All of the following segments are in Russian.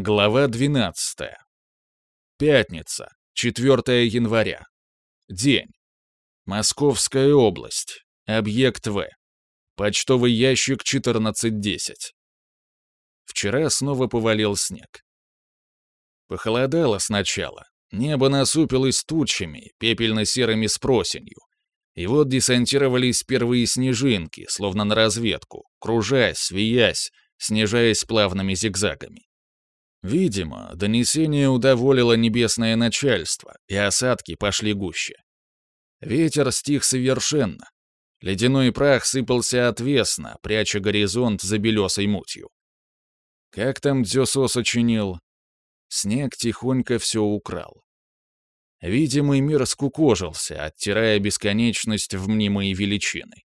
Глава 12. Пятница, 4 января. День. Московская область. Объект В. Почтовый ящик 1410. Вчера снова повалил снег. Похолодало сначала. Небо насупилось тучами, пепельно-серыми с просенью. И вот десантировались первые снежинки, словно на разведку, кружась, виясь, снижаясь плавными зигзагами. Видимо, донесение удоволило небесное начальство, и осадки пошли гуще. Ветер стих совершенно. Ледяной прах сыпался отвесно, пряча горизонт за белесой мутью. Как там Дзюсо сочинил? Снег тихонько все украл. Видимый мир скукожился, оттирая бесконечность в мнимые величины.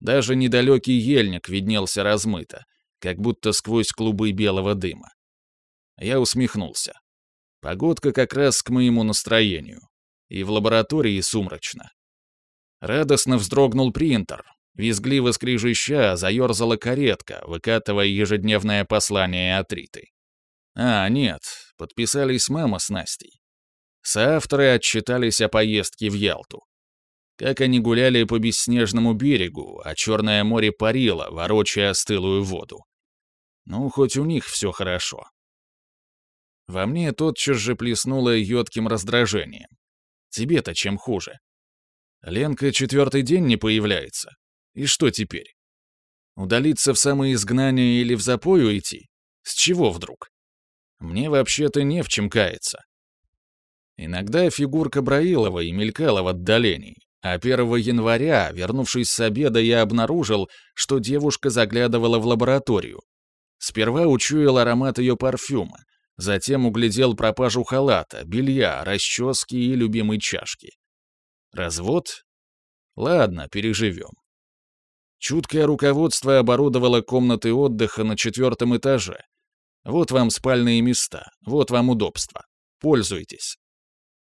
Даже недалекий ельник виднелся размыто, как будто сквозь клубы белого дыма. Я усмехнулся. Погодка как раз к моему настроению. И в лаборатории сумрачно. Радостно вздрогнул принтер. Визгливо скрижища заерзала каретка, выкатывая ежедневное послание от Риты. А, нет, подписались мама с Настей. Соавторы отчитались о поездке в Ялту. Как они гуляли по бесснежному берегу, а Черное море парило, ворочая стылую воду. Ну, хоть у них все хорошо. Во мне тотчас же плеснуло йодким раздражением. Тебе-то чем хуже? Ленка четвертый день не появляется. И что теперь? Удалиться в самоизгнание или в запою идти? С чего вдруг? Мне вообще-то не в чем каяться. Иногда фигурка Браилова мелькала в отдалении, а 1 января, вернувшись с обеда, я обнаружил, что девушка заглядывала в лабораторию. Сперва учуял аромат ее парфюма, Затем углядел пропажу халата, белья, расчески и любимой чашки. Развод? Ладно, переживем. Чуткое руководство оборудовало комнаты отдыха на четвертом этаже. Вот вам спальные места, вот вам удобства. Пользуйтесь.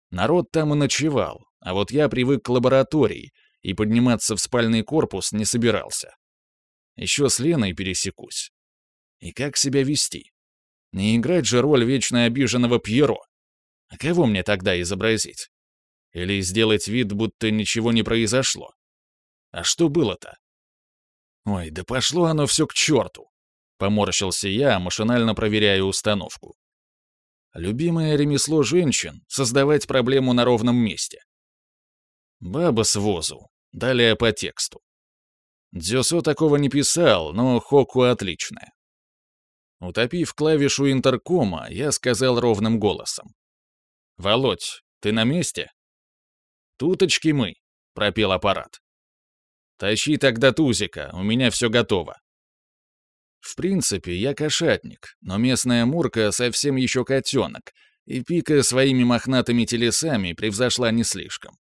Народ там и ночевал, а вот я привык к лаборатории и подниматься в спальный корпус не собирался. Еще с Леной пересекусь. И как себя вести? Не играть же роль вечно обиженного Пьеро. А кого мне тогда изобразить? Или сделать вид, будто ничего не произошло? А что было-то? Ой, да пошло оно все к черту. Поморщился я, машинально проверяя установку. Любимое ремесло женщин — создавать проблему на ровном месте. Баба с возу. Далее по тексту. Дзюсо такого не писал, но Хоку отличная. Утопив клавишу интеркома, я сказал ровным голосом. «Володь, ты на месте?» «Туточки мы», — пропел аппарат. «Тащи тогда тузика, у меня все готово». В принципе, я кошатник, но местная мурка совсем еще котенок, и пика своими мохнатыми телесами превзошла не слишком.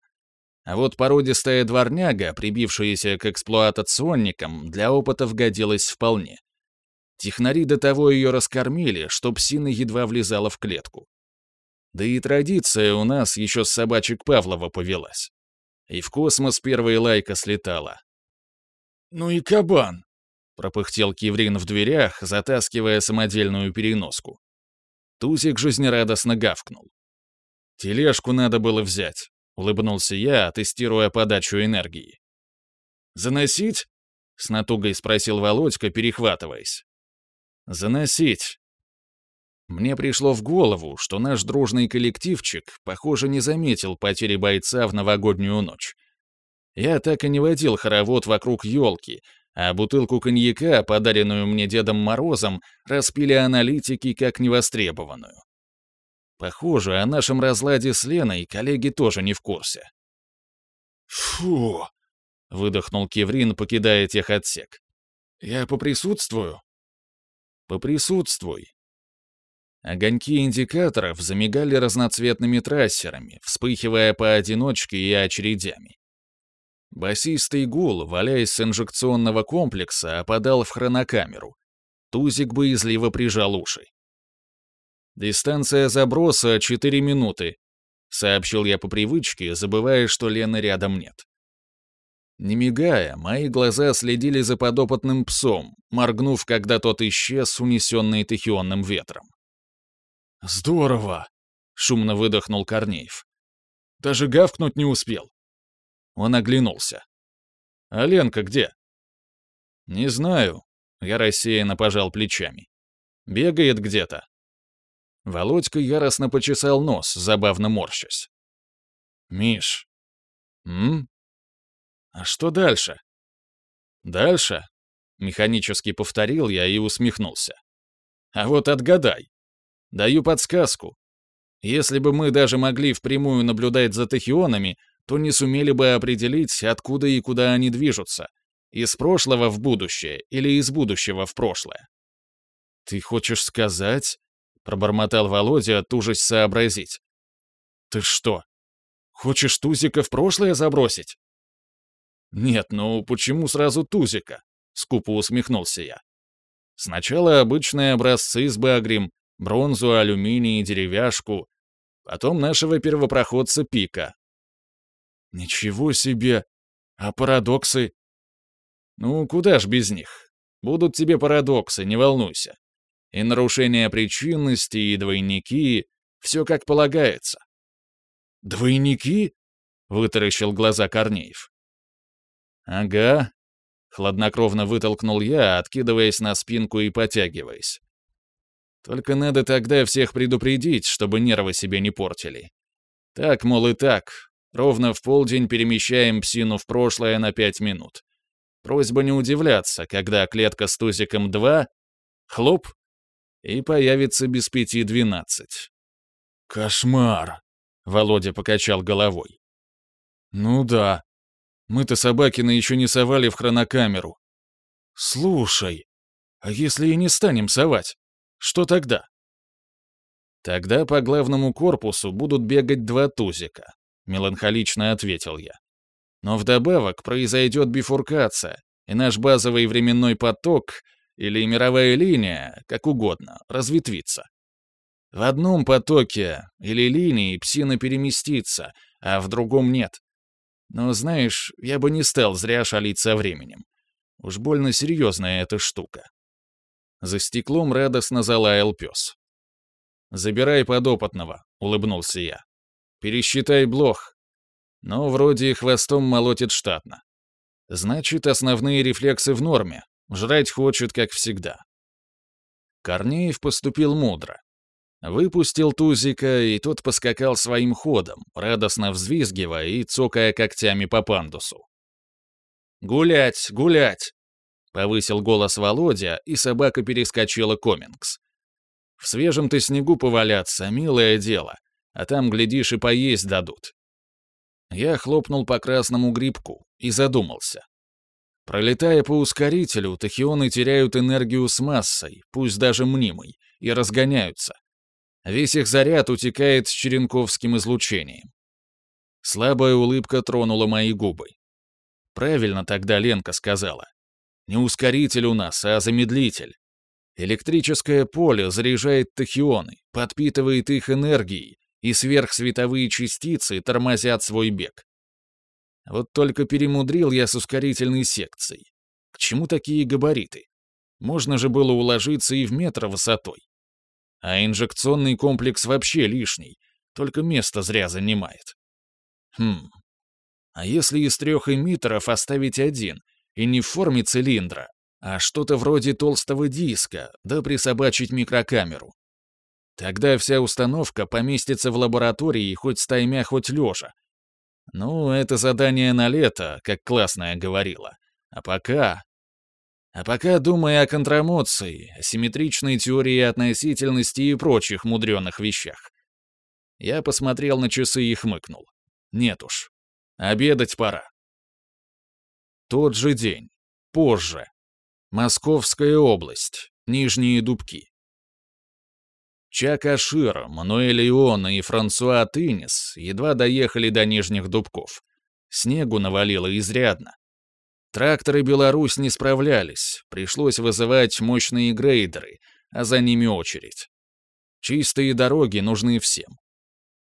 А вот породистая дворняга, прибившаяся к эксплуатационникам, для опытов годилась вполне. Технари до того ее раскормили, что псина едва влезала в клетку. Да и традиция у нас еще с собачек Павлова повелась. И в космос первая лайка слетала. «Ну и кабан!» — пропыхтел Киврин в дверях, затаскивая самодельную переноску. Тузик жизнерадостно гавкнул. «Тележку надо было взять», — улыбнулся я, тестируя подачу энергии. «Заносить?» — с натугой спросил Володька, перехватываясь. Заносить. Мне пришло в голову, что наш дружный коллективчик, похоже, не заметил потери бойца в новогоднюю ночь. Я так и не водил хоровод вокруг елки, а бутылку коньяка, подаренную мне Дедом Морозом, распили аналитики как невостребованную. Похоже, о нашем разладе с Леной коллеги тоже не в курсе. «Фу!» — выдохнул Кеврин, покидая техотсек. «Я поприсутствую?» Поприсутствуй. Огоньки индикаторов замигали разноцветными трассерами, вспыхивая поодиночке и очередями. Басистый гул, валяясь с инжекционного комплекса, опадал в хронокамеру. Тузик боязливо прижал уши. «Дистанция заброса — 4 минуты», — сообщил я по привычке, забывая, что Лены рядом нет. Не мигая, мои глаза следили за подопытным псом, моргнув, когда тот исчез, унесенный тахионным ветром. «Здорово!» — шумно выдохнул Корнеев. «Даже гавкнуть не успел». Он оглянулся. «А Ленка где?» «Не знаю», — я рассеянно пожал плечами. «Бегает где-то». Володька яростно почесал нос, забавно морщась. «Миш». «М? А что дальше?» «Дальше?» — механически повторил я и усмехнулся. «А вот отгадай. Даю подсказку. Если бы мы даже могли впрямую наблюдать за тахионами, то не сумели бы определить, откуда и куда они движутся. Из прошлого в будущее или из будущего в прошлое. «Ты хочешь сказать?» — пробормотал Володя, тужась сообразить. «Ты что, хочешь Тузика в прошлое забросить?» «Нет, ну почему сразу Тузика?» — скупо усмехнулся я. «Сначала обычные образцы с багрем, бронзу, алюминий, деревяшку, потом нашего первопроходца Пика». «Ничего себе! А парадоксы?» «Ну, куда ж без них? Будут тебе парадоксы, не волнуйся и нарушение причинности, и двойники, все как полагается. «Двойники?» — вытаращил глаза Корнеев. «Ага», — хладнокровно вытолкнул я, откидываясь на спинку и потягиваясь. «Только надо тогда всех предупредить, чтобы нервы себе не портили. Так, мол, и так. Ровно в полдень перемещаем псину в прошлое на пять минут. Просьба не удивляться, когда клетка с тузиком 2... Хлоп, и появится без пяти двенадцать. «Кошмар!» — Володя покачал головой. «Ну да. Мы-то Собакина еще не совали в хронокамеру. Слушай, а если и не станем совать, что тогда?» «Тогда по главному корпусу будут бегать два тузика», — меланхолично ответил я. «Но вдобавок произойдет бифуркация, и наш базовый временной поток или мировая линия, как угодно, разветвится. В одном потоке или линии псина переместится, а в другом нет. Но знаешь, я бы не стал зря шалить со временем. Уж больно серьезная эта штука. За стеклом радостно залаял пес. «Забирай подопытного», — улыбнулся я. «Пересчитай блох». Но вроде хвостом молотит штатно. Значит, основные рефлексы в норме, Жрать хочет, как всегда. Корнеев поступил мудро. Выпустил Тузика, и тот поскакал своим ходом, радостно взвизгивая и цокая когтями по пандусу. «Гулять, гулять!» — повысил голос Володя, и собака перескочила Комингс. «В свежем-то снегу поваляться, милое дело, а там, глядишь, и поесть дадут». Я хлопнул по красному грибку и задумался. Пролетая по ускорителю, тахионы теряют энергию с массой, пусть даже мнимой, и разгоняются. Весь их заряд утекает с черенковским излучением. Слабая улыбка тронула мои губы. Правильно тогда Ленка сказала. Не ускоритель у нас, а замедлитель. Электрическое поле заряжает тахионы, подпитывает их энергией, и сверхсветовые частицы тормозят свой бег. Вот только перемудрил я с ускорительной секцией. К чему такие габариты? Можно же было уложиться и в метр высотой. А инжекционный комплекс вообще лишний, только место зря занимает. Хм. А если из трех эмиттеров оставить один, и не в форме цилиндра, а что-то вроде толстого диска, да присобачить микрокамеру? Тогда вся установка поместится в лаборатории хоть стаймя, хоть лежа, ну, это задание на лето, как классная говорила. А пока... А пока думай о контрамоции, о симметричной теории относительности и прочих мудреных вещах. Я посмотрел на часы и хмыкнул. Нет уж. Обедать пора. Тот же день. Позже. Московская область. Нижние Дубки. Чак Ашир, Мануэль Иона и Франсуа Тынис едва доехали до Нижних Дубков. Снегу навалило изрядно. Тракторы Беларусь не справлялись, пришлось вызывать мощные грейдеры, а за ними очередь. Чистые дороги нужны всем.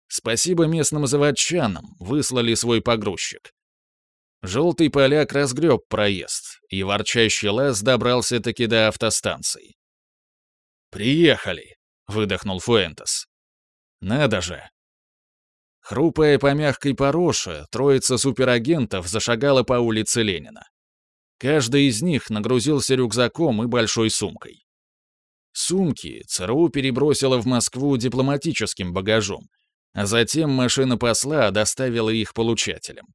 Спасибо местным заводчанам, выслали свой погрузчик. Желтый поляк разгреб проезд, и ворчащий лаз добрался таки до автостанции. «Приехали!» — выдохнул Фуэнтес. «Надо же!» Хрупая по мягкой пороше, троица суперагентов зашагала по улице Ленина. Каждый из них нагрузился рюкзаком и большой сумкой. Сумки ЦРУ перебросила в Москву дипломатическим багажом, а затем машина посла доставила их получателям.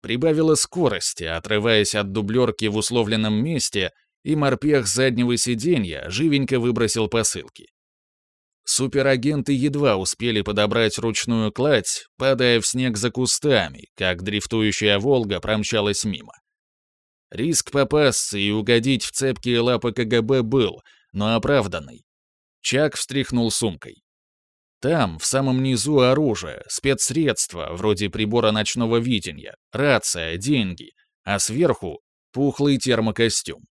Прибавила скорости, отрываясь от дублерки в условленном месте, и морпех заднего сиденья живенько выбросил посылки. Суперагенты едва успели подобрать ручную кладь, падая в снег за кустами, как дрифтующая «Волга» промчалась мимо. Риск попасться и угодить в цепкие лапы КГБ был, но оправданный. Чак встряхнул сумкой. Там, в самом низу оружие, спецсредства, вроде прибора ночного видения, рация, деньги, а сверху — пухлый термокостюм.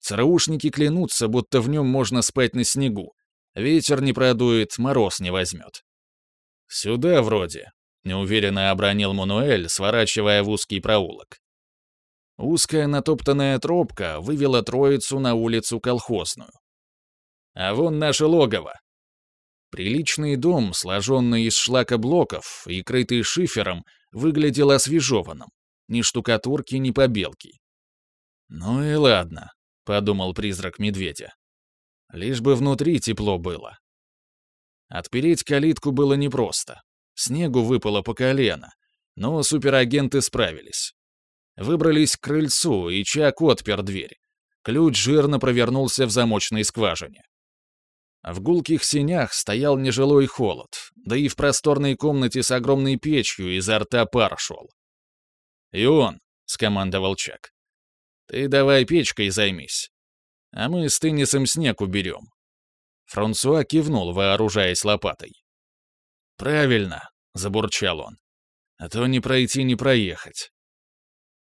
ЦРУшники клянутся, будто в нем можно спать на снегу. Ветер не продует, мороз не возьмет. «Сюда вроде», — неуверенно обронил Мануэль, сворачивая в узкий проулок. Узкая натоптанная тропка вывела троицу на улицу Колхозную. «А вон наше логово!» Приличный дом, сложенный из шлакоблоков и крытый шифером, выглядел освежеванным. Ни штукатурки, ни побелки. «Ну и ладно», — подумал призрак медведя. «Лишь бы внутри тепло было». Отпереть калитку было непросто. Снегу выпало по колено, но суперагенты справились. Выбрались к крыльцу, и Чак отпер дверь. Ключ жирно провернулся в замочной скважине. В гулких синях стоял нежилой холод, да и в просторной комнате с огромной печью изо рта пар шел. «И он», — скомандовал Чак, — «ты давай печкой займись, а мы с Теннисом снег уберем». Франсуа кивнул, вооружаясь лопатой. «Правильно», — забурчал он, — «а то не пройти, не проехать».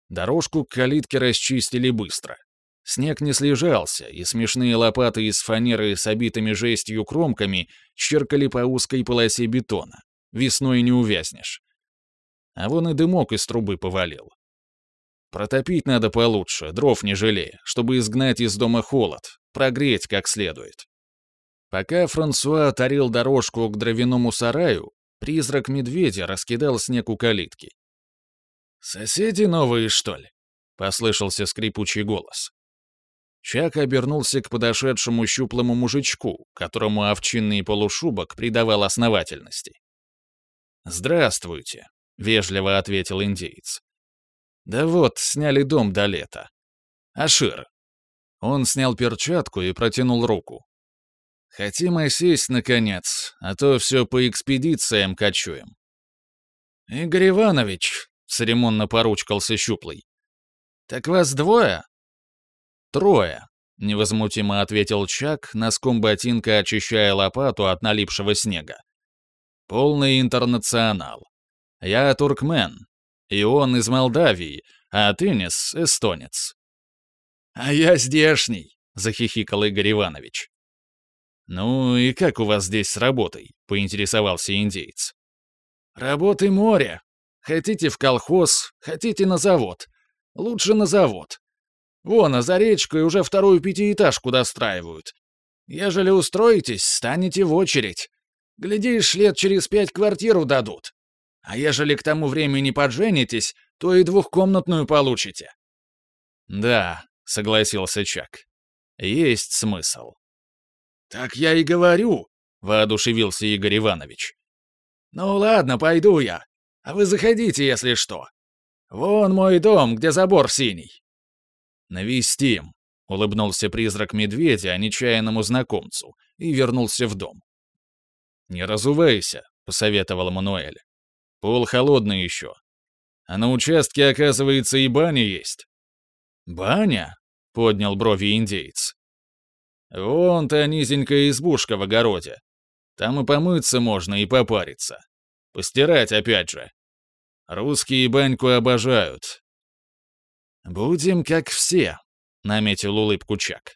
Дорожку к калитке расчистили быстро. Снег не слежался, и смешные лопаты из фанеры с обитыми жестью кромками черкали по узкой полосе бетона. Весной не увязнешь. А вон и дымок из трубы повалил. Протопить надо получше, дров не жалея, чтобы изгнать из дома холод, прогреть как следует. Пока Франсуа тарил дорожку к дровяному сараю, призрак медведя раскидал снег у калитки. «Соседи новые, что ли?» — послышался скрипучий голос. Чак обернулся к подошедшему щуплому мужичку, которому овчинный полушубок придавал основательности. «Здравствуйте», — вежливо ответил индеец. «Да вот, сняли дом до лета. Ашир». Он снял перчатку и протянул руку. «Хотим осесть, наконец, а то все по экспедициям кочуем». «Игорь Иванович», церемонно поручкался щуплый. «Так вас двое?» «Трое», — невозмутимо ответил Чак, носком ботинка очищая лопату от налипшего снега. «Полный интернационал. Я туркмен, и он из Молдавии, а Тынис — эстонец». «А я здешний», — захихикал Игорь Иванович. «Ну и как у вас здесь с работой?» — поинтересовался индейец. «Работы море», Хотите в колхоз, хотите на завод. Лучше на завод. Вон, а за речкой уже вторую пятиэтажку достраивают. Ежели устроитесь, станете в очередь. Глядишь, лет через пять квартиру дадут. А ежели к тому времени подженитесь, то и двухкомнатную получите». «Да», — согласился Чак. «Есть смысл». «Так я и говорю», — воодушевился Игорь Иванович. «Ну ладно, пойду я. А вы заходите, если что. Вон мой дом, где забор синий». «Навестим», — улыбнулся призрак медведя нечаянному знакомцу и вернулся в дом. «Не разувайся», — посоветовал Мануэль. «Пол холодный еще. А на участке, оказывается, и баня есть». «Баня?» — поднял брови индейец. «Вон та низенькая избушка в огороде. Там и помыться можно, и попариться. Постирать опять же. Русские баньку обожают. «Будем как все», — наметил улыбку Чак.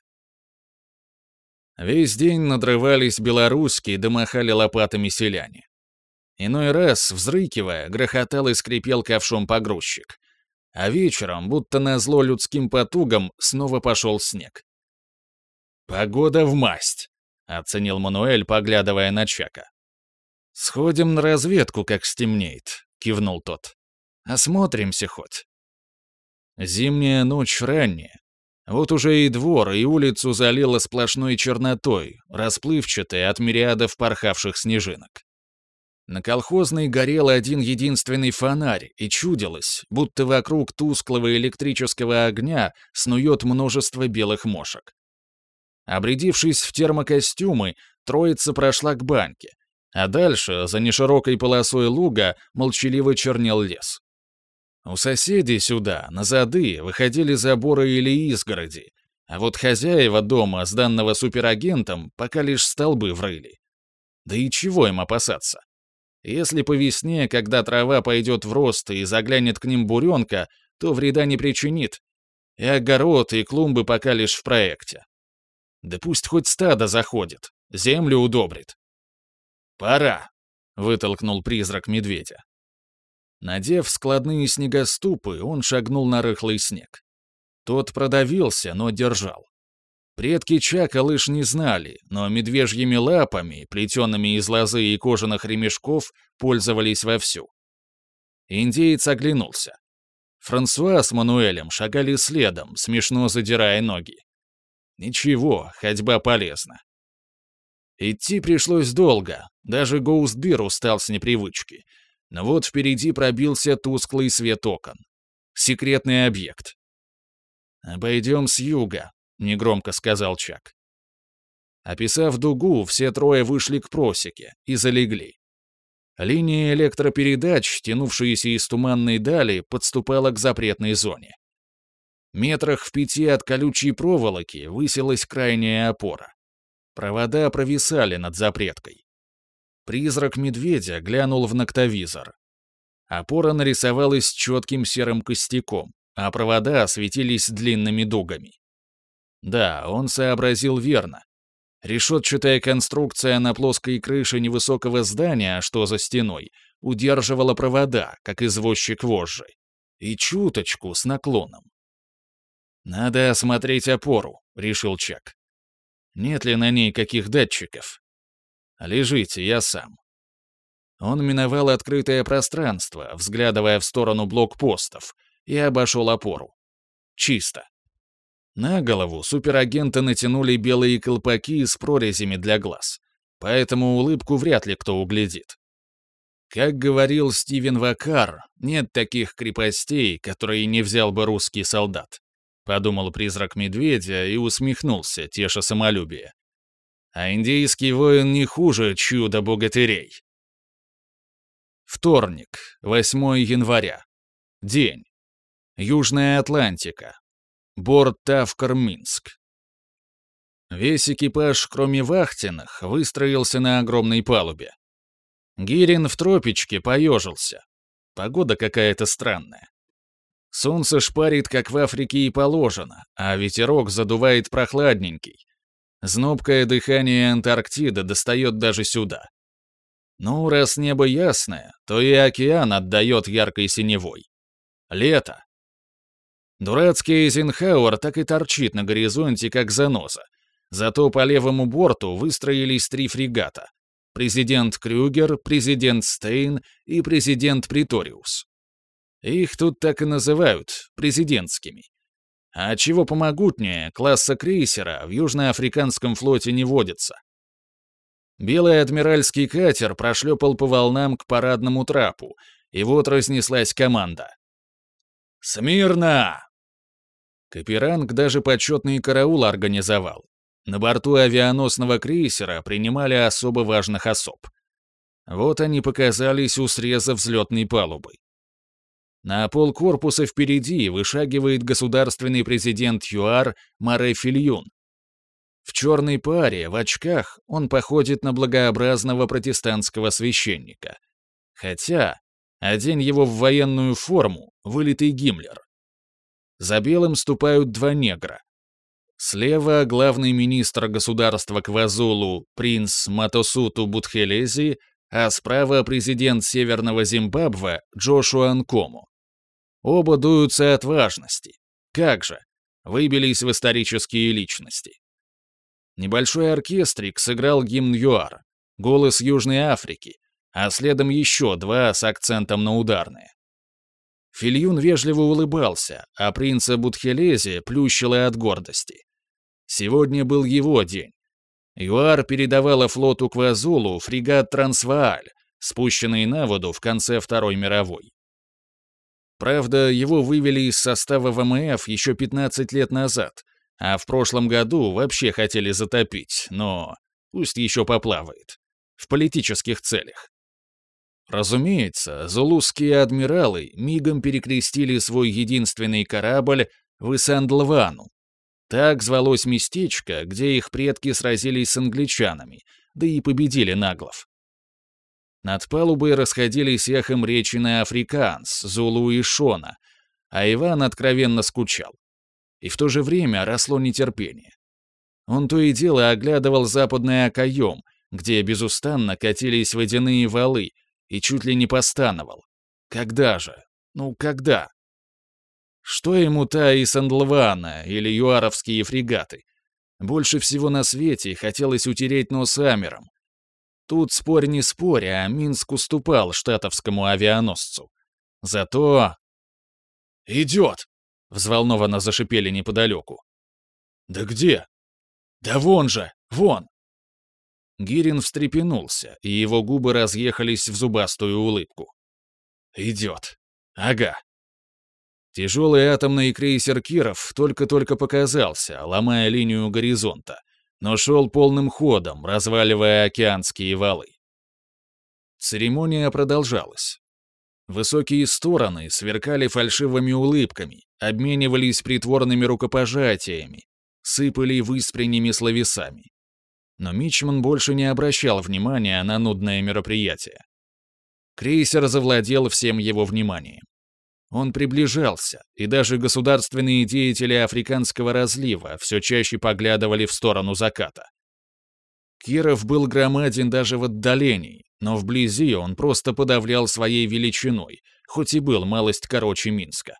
Весь день надрывались белорусские, домахали лопатами селяне. Иной раз, взрыкивая, грохотал и скрипел ковшом погрузчик. А вечером, будто назло людским потугам, снова пошел снег. «Погода в масть!» — оценил Мануэль, поглядывая на Чака. «Сходим на разведку, как стемнеет», — кивнул тот. «Осмотримся хоть». Зимняя ночь ранняя. Вот уже и двор, и улицу залило сплошной чернотой, расплывчатой от мириадов порхавших снежинок. На колхозной горел один единственный фонарь, и чудилось, будто вокруг тусклого электрического огня снует множество белых мошек. Обрядившись в термокостюмы, троица прошла к баньке, а дальше, за неширокой полосой луга, молчаливо чернел лес. У соседей сюда, на зады, выходили заборы или изгороди, а вот хозяева дома, сданного суперагентом, пока лишь столбы врыли. Да и чего им опасаться? Если по весне, когда трава пойдет в рост и заглянет к ним буренка, то вреда не причинит. И огород, и клумбы пока лишь в проекте. Да пусть хоть стадо заходит, землю удобрит. «Пора!» — вытолкнул призрак медведя. Надев складные снегоступы, он шагнул на рыхлый снег. Тот продавился, но держал. Предки Чака лыж не знали, но медвежьими лапами, плетенными из лозы и кожаных ремешков, пользовались вовсю. Индеец оглянулся. Франсуа с Мануэлем шагали следом, смешно задирая ноги. Ничего, ходьба полезна. Идти пришлось долго, даже Гоустбир устал с непривычки. Но вот впереди пробился тусклый свет окон. Секретный объект. «Обойдем с юга», — негромко сказал Чак. Описав дугу, все трое вышли к просеке и залегли. Линия электропередач, тянувшаяся из туманной дали, подступала к запретной зоне. Метрах в пяти от колючей проволоки высилась крайняя опора. Провода провисали над запреткой. Призрак медведя глянул в ноктовизор. Опора нарисовалась четким серым костяком, а провода осветились длинными дугами. Да, он сообразил верно. Решетчатая конструкция на плоской крыше невысокого здания, что за стеной, удерживала провода, как извозчик вожжи. И чуточку с наклоном. «Надо осмотреть опору», — решил Чак. Нет ли на ней каких датчиков? Лежите, я сам. Он миновал открытое пространство, взглядывая в сторону блокпостов, и обошел опору. Чисто. На голову суперагенты натянули белые колпаки с прорезями для глаз, поэтому улыбку вряд ли кто углядит. Как говорил Стивен Вакар, нет таких крепостей, которые не взял бы русский солдат. Подумал призрак медведя и усмехнулся, теша самолюбие. А индийский воин не хуже чуда-богатырей. Вторник, 8 января. День. Южная Атлантика. Борт Тавкар-Минск. Весь экипаж, кроме вахтенных, выстроился на огромной палубе. Гирин в тропичке поежился. Погода какая-то странная. Солнце шпарит, как в Африке и положено, а ветерок задувает прохладненький. Знобкое дыхание Антарктиды достает даже сюда. Ну, раз небо ясное, то и океан отдает яркой синевой. Лето. Дурацкий Эйзенхауэр так и торчит на горизонте, как заноза. Зато по левому борту выстроились три фрегата. Президент Крюгер, президент Стейн и президент Приториус. Их тут так и называют президентскими. А чего помогутнее, класса крейсера в Южноафриканском флоте не водится. Белый адмиральский катер прошлепал по волнам к парадному трапу, и вот разнеслась команда. «Смирно!» Каперанг даже почетный караул организовал. На борту авианосного крейсера принимали особо важных особ. Вот они показались у среза взлетной палубы. На пол корпуса впереди вышагивает государственный президент ЮАР Маре Фильюн. В черной паре, в очках, он походит на благообразного протестантского священника. Хотя, одень его в военную форму, вылитый Гиммлер. За белым ступают два негра. Слева главный министр государства Квазулу, принц Матосуту Будхелези, а справа президент Северного Зимбабве Джошуа Нкому. Оба дуются от важности. Как же? Выбились в исторические личности. Небольшой оркестрик сыграл гимн ЮАР, голос Южной Африки, а следом еще два с акцентом на ударные. Фильюн вежливо улыбался, а принца Будхелези плющило от гордости. Сегодня был его день. ЮАР передавала флоту Квазулу фрегат «Трансвааль», спущенный на воду в конце Второй мировой. Правда, его вывели из состава ВМФ еще 15 лет назад, а в прошлом году вообще хотели затопить, но пусть еще поплавает. В политических целях. Разумеется, зулузские адмиралы мигом перекрестили свой единственный корабль в Исандлвану. Так звалось местечко, где их предки сразились с англичанами, да и победили наглов. Над палубой расходились эхом речи на африканс, Зулу и Шона, а Иван откровенно скучал. И в то же время росло нетерпение. Он то и дело оглядывал западный окоем, где безустанно катились водяные валы, и чуть ли не постановал. Когда же? Ну, когда? Что ему та и Сандлвана или юаровские фрегаты? Больше всего на свете хотелось утереть нос Амером, Тут спорь не спорь, а Минск уступал штатовскому авианосцу. Зато... «Идет!» — взволнованно зашипели неподалеку. «Да где?» «Да вон же! Вон!» Гирин встрепенулся, и его губы разъехались в зубастую улыбку. «Идет. Ага». Тяжелый атомный крейсер Киров только-только показался, ломая линию горизонта, но шел полным ходом, разваливая океанские валы. Церемония продолжалась. Высокие стороны сверкали фальшивыми улыбками, обменивались притворными рукопожатиями, сыпали выспренними словесами. Но Мичман больше не обращал внимания на нудное мероприятие. Крейсер завладел всем его вниманием. Он приближался, и даже государственные деятели африканского разлива все чаще поглядывали в сторону заката. Киров был громаден даже в отдалении, но вблизи он просто подавлял своей величиной, хоть и был малость короче Минска.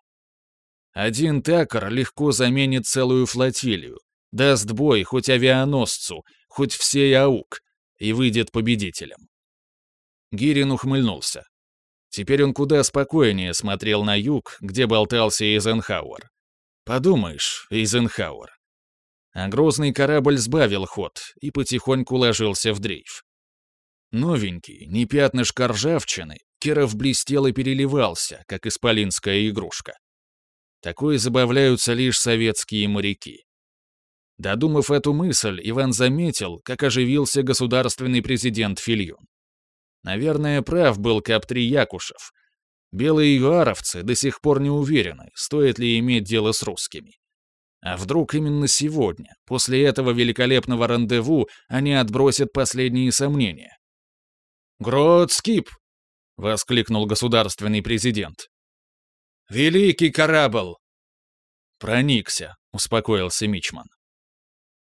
Один такор легко заменит целую флотилию, даст бой хоть авианосцу, хоть всей АУК, и выйдет победителем. Гирин ухмыльнулся. Теперь он куда спокойнее смотрел на юг, где болтался Эйзенхауэр. Подумаешь, Эйзенхауэр. А грозный корабль сбавил ход и потихоньку ложился в дрейф. Новенький, не пятнышко ржавчины, Киров блестел и переливался, как исполинская игрушка. Такое забавляются лишь советские моряки. Додумав эту мысль, Иван заметил, как оживился государственный президент Фильюн. Наверное, прав был Каптри Якушев. Белые юаровцы до сих пор не уверены, стоит ли иметь дело с русскими. А вдруг именно сегодня, после этого великолепного рандеву, они отбросят последние сомнения? «Грот-скип!» — воскликнул государственный президент. «Великий корабль!» «Проникся», — успокоился Мичман.